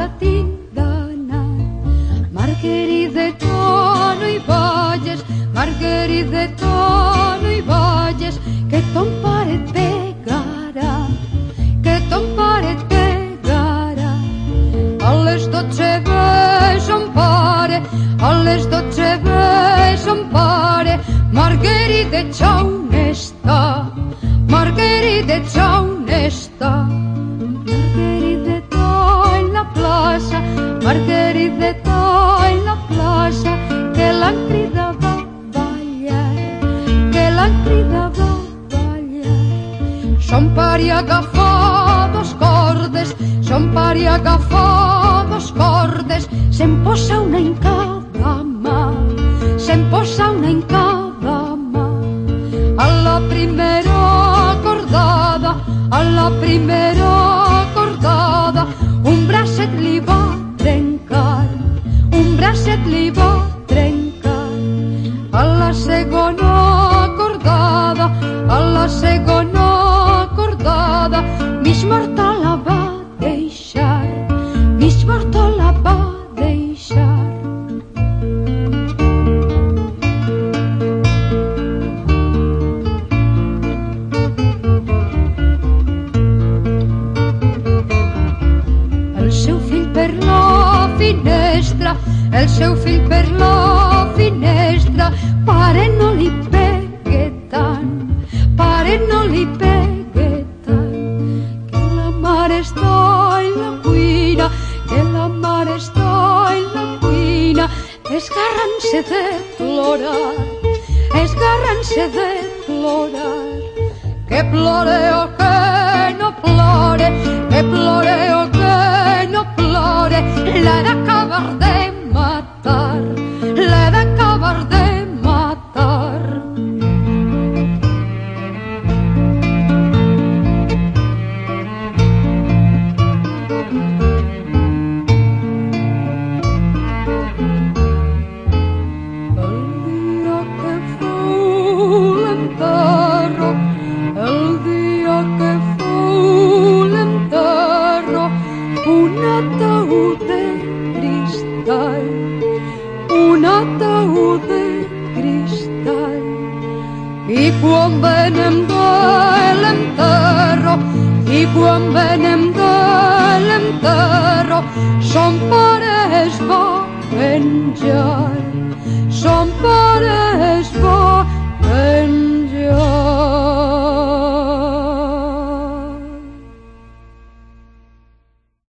satín d'anar. Marguerite de tono i bolles, Marguerite de tono i bolles, que ton pare et pegarà, que ton pare et pegarà. A les dotze ve son pare, a les dotze ve son pare, Marguerite de xau n'està, Marguerite de xau Son pare agafar dos cordes, son pare agafar dos cordes, se'n posa una en cada mà, se'n posa una en cada mà. A la primera cordada, a la primera cordada, un bracet li va trencar, un bracet li va finestra, el seu fill per la finestra, pare no li pegue tant, pare no li pegue tant, que la mare està en la cuina, que la mare està en la cuina, esgarrant-se de plorar, esgarrant-se de plorar, que plore o que no plore, que plore o que no plore, l'ha Son pare es va menjar, son pare